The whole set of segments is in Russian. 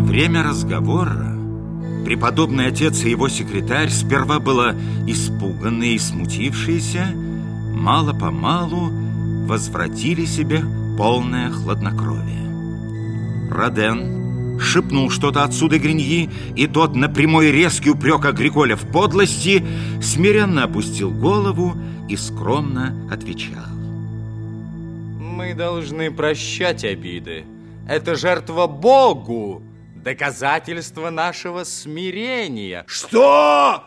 время разговора преподобный отец и его секретарь сперва было испуганные и смутившиеся, мало-помалу возвратили себе полное хладнокровие. Роден шепнул что-то отсюда Гриньи, и тот на прямой резкий упрек Агриколя в подлости смиренно опустил голову и скромно отвечал. Мы должны прощать обиды. Это жертва Богу, доказательство нашего смирения. Что?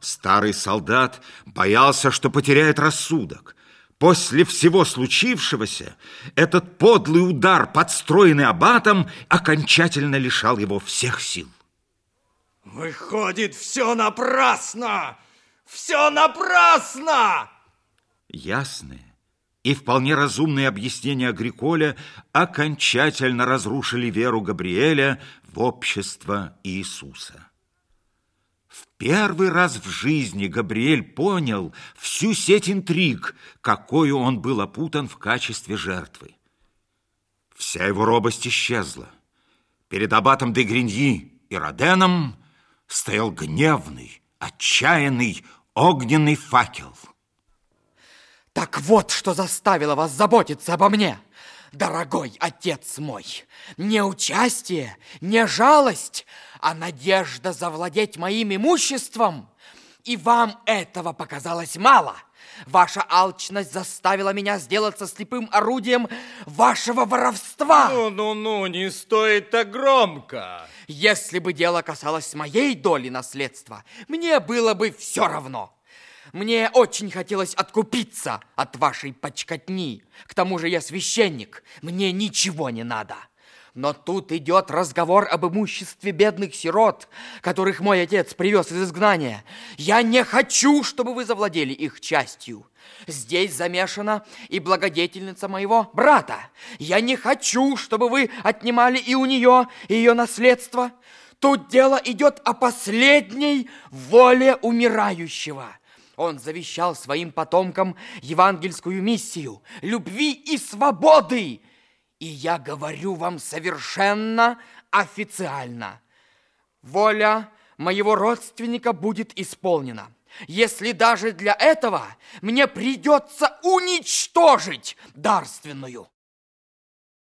Старый солдат боялся, что потеряет рассудок. После всего случившегося, этот подлый удар, подстроенный аббатом, окончательно лишал его всех сил. Выходит, все напрасно! Все напрасно! Ясные и вполне разумные объяснения Агриколя окончательно разрушили веру Габриэля в общество Иисуса. В первый раз в жизни Габриэль понял всю сеть интриг, какой он был опутан в качестве жертвы. Вся его робость исчезла. Перед аббатом де Гриньи и Роденом стоял гневный, отчаянный, огненный факел. Так вот, что заставило вас заботиться обо мне, дорогой отец мой. Не участие, не жалость, а надежда завладеть моим имуществом. И вам этого показалось мало. Ваша алчность заставила меня сделаться слепым орудием вашего воровства. Ну-ну-ну, не стоит так громко. Если бы дело касалось моей доли наследства, мне было бы все равно. Мне очень хотелось откупиться от вашей почкотни. К тому же я священник, мне ничего не надо. Но тут идет разговор об имуществе бедных сирот, которых мой отец привез из изгнания. Я не хочу, чтобы вы завладели их частью. Здесь замешана и благодетельница моего брата. Я не хочу, чтобы вы отнимали и у нее ее наследство. Тут дело идет о последней воле умирающего. Он завещал своим потомкам евангельскую миссию любви и свободы. И я говорю вам совершенно официально. Воля моего родственника будет исполнена. Если даже для этого мне придется уничтожить дарственную.